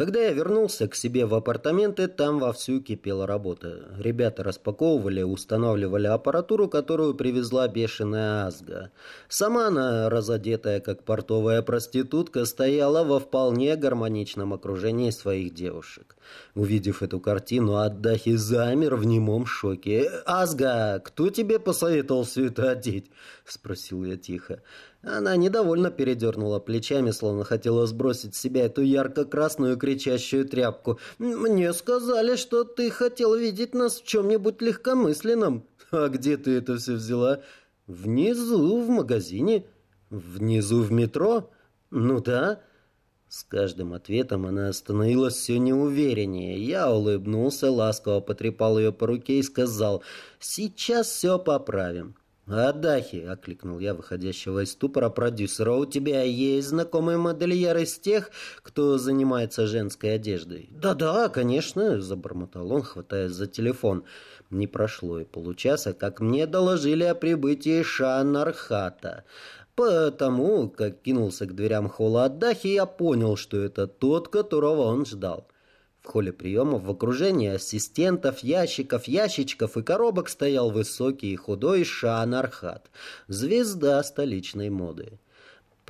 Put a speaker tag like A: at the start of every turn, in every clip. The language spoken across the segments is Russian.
A: Когда я вернулся к себе в апартаменты, там вовсю кипела работа. Ребята распаковывали, устанавливали аппаратуру, которую привезла бешеная Азга. Сама она, разодетая как портовая проститутка, стояла во вполне гармоничном окружении своих девушек. Увидев эту картину, Аддахи замер в немом шоке. «Азга, кто тебе посоветовал все это одеть?» — спросил я тихо. Она недовольно передернула плечами, словно хотела сбросить с себя эту ярко-красную кричащую тряпку. «Мне сказали, что ты хотел видеть нас в чем-нибудь легкомысленном. А где ты это все взяла?» «Внизу, в магазине. Внизу в метро? Ну да». С каждым ответом она становилась все неувереннее. Я улыбнулся, ласково потрепал ее по руке и сказал, «Сейчас все поправим». «Адахи!» — окликнул я выходящего из ступора продюсера. «У тебя есть знакомый модельер из тех, кто занимается женской одеждой?» «Да-да, конечно!» — забормотал он, хватаясь за телефон. Не прошло и получаса, как мне доложили о прибытии Шанархата. Потому, как кинулся к дверям холла Адахи, я понял, что это тот, которого он ждал. В холле приемов в окружении ассистентов, ящиков, ящичков и коробок стоял высокий и худой Шан Архат, звезда столичной моды.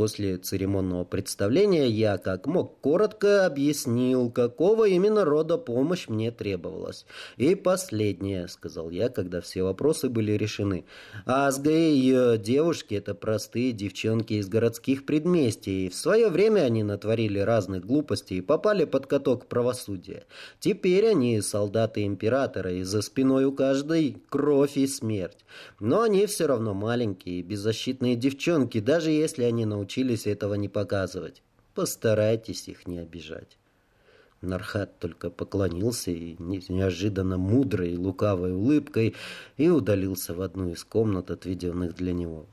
A: После церемонного представления я, как мог, коротко объяснил, какого именно рода помощь мне требовалась. «И последнее», — сказал я, когда все вопросы были решены. «Азга и ее девушки — это простые девчонки из городских предместий. В свое время они натворили разных глупостей и попали под каток правосудия. Теперь они солдаты императора, и за спиной у каждой кровь и смерть. Но они все равно маленькие, беззащитные девчонки, даже если они научились научились этого не показывать. Постарайтесь их не обижать. Нархат только поклонился и неожиданно мудрой и лукавой улыбкой и удалился в одну из комнат, отведенных для него.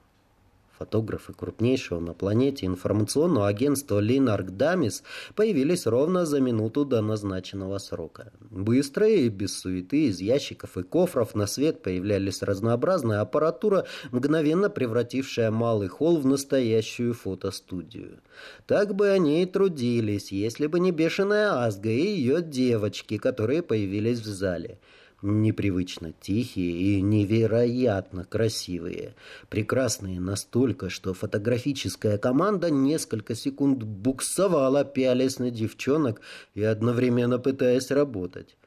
A: Фотографы крупнейшего на планете информационного агентства Линарк Дамис появились ровно за минуту до назначенного срока. Быстро и без суеты из ящиков и кофров на свет появлялись разнообразная аппаратура, мгновенно превратившая малый холл в настоящую фотостудию. Так бы они и трудились, если бы не бешеная Азга и ее девочки, которые появились в зале непривычно тихие и невероятно красивые. Прекрасные настолько, что фотографическая команда несколько секунд буксовала, пялясь на девчонок и одновременно пытаясь работать.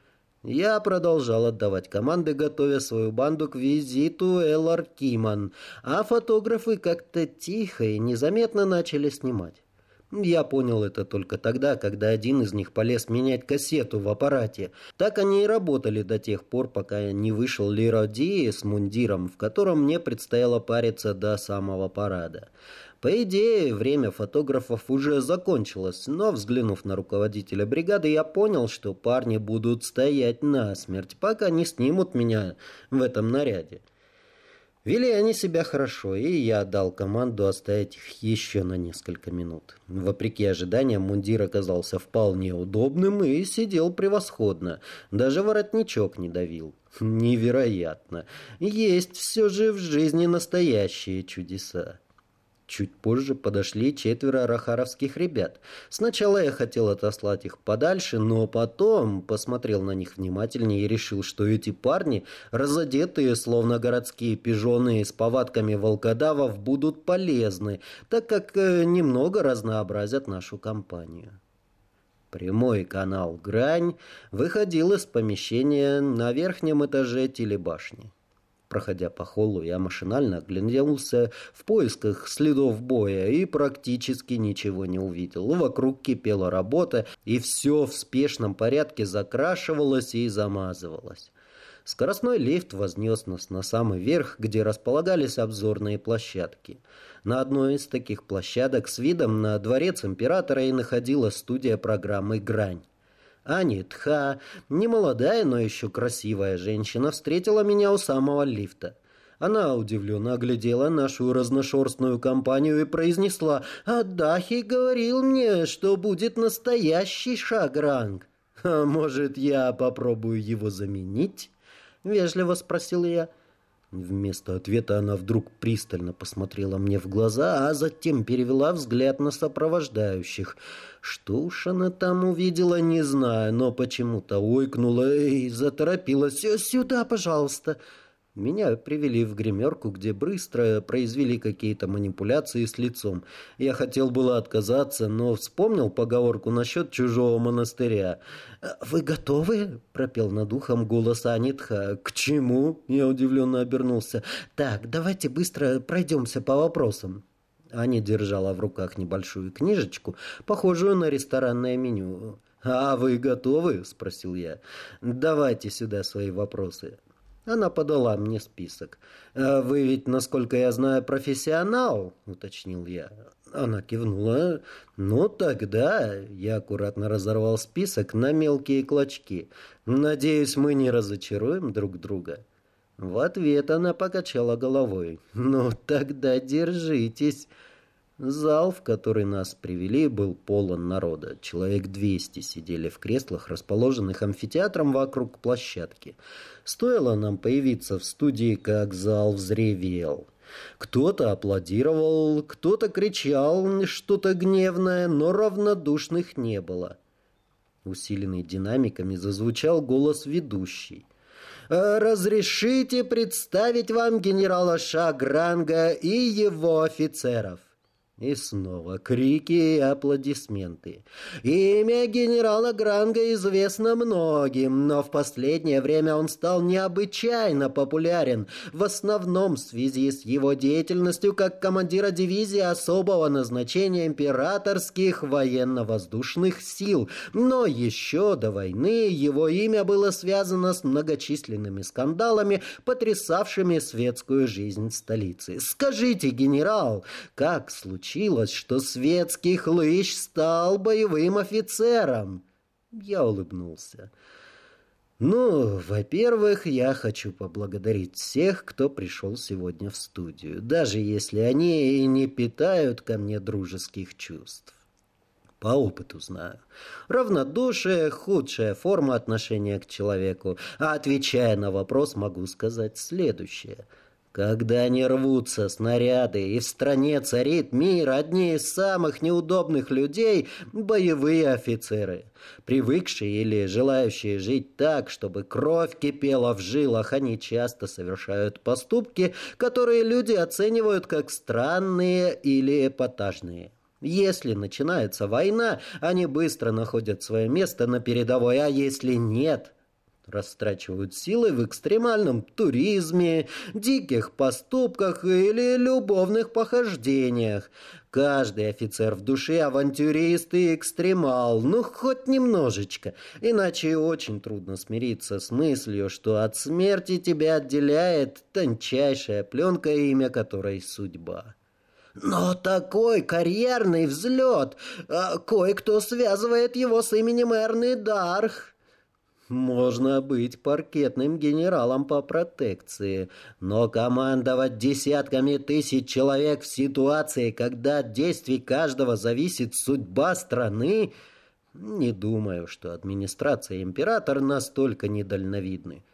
A: Я продолжал отдавать команды, готовя свою банду к визиту Элар Киман, а фотографы как-то тихо и незаметно начали снимать. Я понял это только тогда, когда один из них полез менять кассету в аппарате. Так они и работали до тех пор, пока не вышел Лироди с мундиром, в котором мне предстояло париться до самого парада. По идее, время фотографов уже закончилось, но, взглянув на руководителя бригады, я понял, что парни будут стоять насмерть, пока не снимут меня в этом наряде. Вели они себя хорошо, и я дал команду оставить их еще на несколько минут. Вопреки ожиданиям, мундир оказался вполне удобным и сидел превосходно. Даже воротничок не давил. Невероятно. Есть все же в жизни настоящие чудеса. Чуть позже подошли четверо рахаровских ребят. Сначала я хотел отослать их подальше, но потом посмотрел на них внимательнее и решил, что эти парни, разодетые, словно городские пижоны с повадками волкодавов, будут полезны, так как э, немного разнообразят нашу компанию. Прямой канал «Грань» выходил из помещения на верхнем этаже телебашни. Проходя по холлу, я машинально оглянулся в поисках следов боя и практически ничего не увидел. Вокруг кипела работа, и все в спешном порядке закрашивалось и замазывалось. Скоростной лифт вознес нас на самый верх, где располагались обзорные площадки. На одной из таких площадок с видом на дворец императора и находилась студия программы «Грань». Анитха, немолодая, но еще красивая женщина, встретила меня у самого лифта. Она удивленно оглядела нашу разношерстную компанию и произнесла «Адахи говорил мне, что будет настоящий шагранг. А может, я попробую его заменить?» — вежливо спросил я. Вместо ответа она вдруг пристально посмотрела мне в глаза, а затем перевела взгляд на сопровождающих. Что уж она там увидела, не знаю, но почему-то ойкнула и заторопилась. «Сюда, пожалуйста!» Меня привели в гримерку, где быстро произвели какие-то манипуляции с лицом. Я хотел было отказаться, но вспомнил поговорку насчет чужого монастыря. «Вы готовы?» — пропел над ухом голос Анитха. «К чему?» — я удивленно обернулся. «Так, давайте быстро пройдемся по вопросам». Аня держала в руках небольшую книжечку, похожую на ресторанное меню. «А вы готовы?» — спросил я. «Давайте сюда свои вопросы». Она подала мне список. «А «Вы ведь, насколько я знаю, профессионал?» — уточнил я. Она кивнула. «Ну, тогда...» Я аккуратно разорвал список на мелкие клочки. «Надеюсь, мы не разочаруем друг друга». В ответ она покачала головой. «Ну, тогда держитесь». Зал, в который нас привели, был полон народа. Человек двести сидели в креслах, расположенных амфитеатром вокруг площадки. Стоило нам появиться в студии, как зал взревел. Кто-то аплодировал, кто-то кричал что-то гневное, но равнодушных не было. Усиленный динамиками зазвучал голос ведущей. «Разрешите представить вам генерала Шагранга и его офицеров». И снова крики и аплодисменты. Имя генерала Гранга известно многим, но в последнее время он стал необычайно популярен, в основном в связи с его деятельностью как командира дивизии особого назначения императорских военно-воздушных сил. Но еще до войны его имя было связано с многочисленными скандалами, потрясавшими светскую жизнь столицы. Скажите, генерал, как случилось? Случилось, что светский хлыщ стал боевым офицером?» Я улыбнулся. «Ну, во-первых, я хочу поблагодарить всех, кто пришел сегодня в студию, даже если они и не питают ко мне дружеских чувств. По опыту знаю. Равнодушие – худшая форма отношения к человеку. А отвечая на вопрос, могу сказать следующее – когда не рвутся снаряды, и в стране царит мир, одни из самых неудобных людей – боевые офицеры. Привыкшие или желающие жить так, чтобы кровь кипела в жилах, они часто совершают поступки, которые люди оценивают как странные или эпатажные. Если начинается война, они быстро находят свое место на передовой, а если нет – растрачивают силы в экстремальном туризме, диких поступках или любовных похождениях. Каждый офицер в душе авантюрист и экстремал, ну хоть немножечко, иначе очень трудно смириться с мыслью, что от смерти тебя отделяет тончайшая пленка, имя которой судьба. Но такой карьерный взлет, а кое-кто связывает его с именем Эрны Дарх. Можно быть паркетным генералом по протекции, но командовать десятками тысяч человек в ситуации, когда от действий каждого зависит судьба страны, не думаю, что администрация император настолько недальновидны.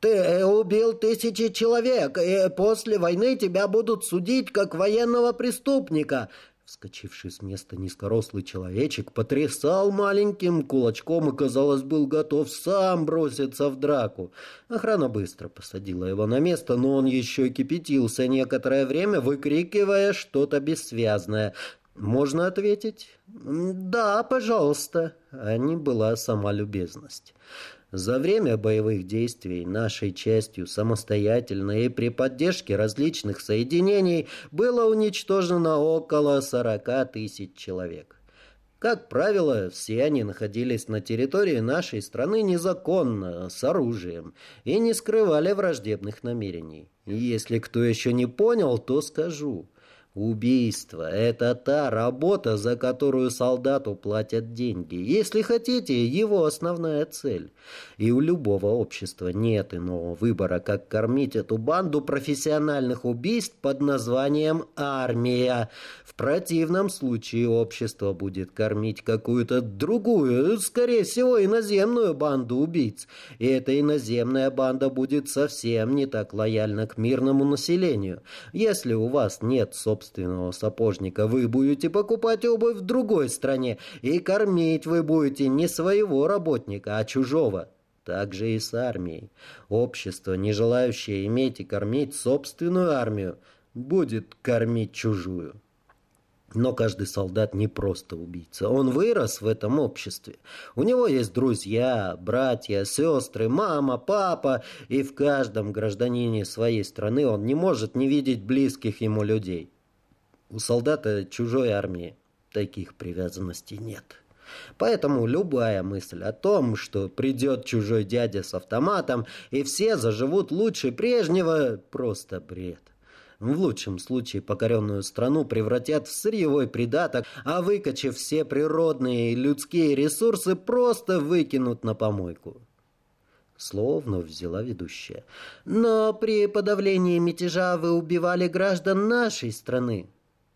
A: Ты убил тысячи человек, и после войны тебя будут судить как военного преступника. Вскочивший с места низкорослый человечек потрясал маленьким кулачком и, казалось, был готов сам броситься в драку. Охрана быстро посадила его на место, но он еще кипятился некоторое время, выкрикивая что-то бессвязное. «Можно ответить?» «Да, пожалуйста», а не была сама любезность. За время боевых действий нашей частью самостоятельно и при поддержке различных соединений было уничтожено около 40 тысяч человек. Как правило, все они находились на территории нашей страны незаконно, с оружием, и не скрывали враждебных намерений. Если кто еще не понял, то скажу. Убийство – это та работа, за которую солдату платят деньги. Если хотите, его основная цель. И у любого общества нет иного выбора, как кормить эту банду профессиональных убийств под названием «армия». В противном случае общество будет кормить какую-то другую, скорее всего, иноземную банду убийц. И эта иноземная банда будет совсем не так лояльна к мирному населению. Если у вас нет собственного собственного сапожника, вы будете покупать обувь в другой стране, и кормить вы будете не своего работника, а чужого. Так же и с армией. Общество, не желающее иметь и кормить собственную армию, будет кормить чужую. Но каждый солдат не просто убийца. Он вырос в этом обществе. У него есть друзья, братья, сестры, мама, папа. И в каждом гражданине своей страны он не может не видеть близких ему людей. У солдата чужой армии таких привязанностей нет. Поэтому любая мысль о том, что придет чужой дядя с автоматом и все заживут лучше прежнего, просто бред. В лучшем случае покоренную страну превратят в сырьевой придаток, а выкачив все природные и людские ресурсы, просто выкинут на помойку. Словно взяла ведущая. Но при подавлении мятежа вы убивали граждан нашей страны.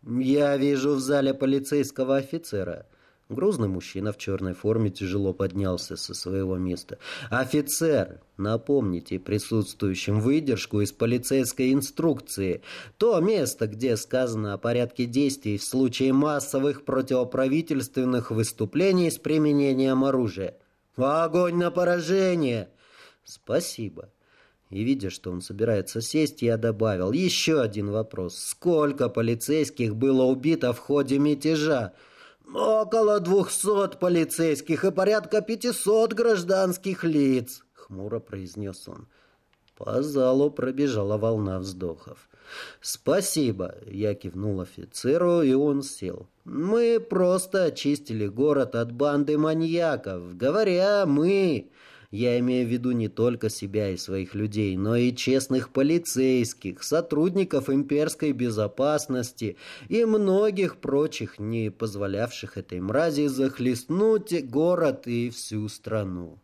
A: «Я вижу в зале полицейского офицера». Грузный мужчина в черной форме тяжело поднялся со своего места. «Офицер, напомните присутствующим выдержку из полицейской инструкции. То место, где сказано о порядке действий в случае массовых противоправительственных выступлений с применением оружия. Огонь на поражение!» «Спасибо». И, видя, что он собирается сесть, я добавил еще один вопрос. Сколько полицейских было убито в ходе мятежа? Около двухсот полицейских и порядка пятисот гражданских лиц, хмуро произнес он. По залу пробежала волна вздохов. «Спасибо», — я кивнул офицеру, и он сел. «Мы просто очистили город от банды маньяков. Говоря «мы», я имею в виду не только себя и своих людей, но и честных полицейских, сотрудников имперской безопасности и многих прочих, не позволявших этой мрази захлестнуть город и всю страну.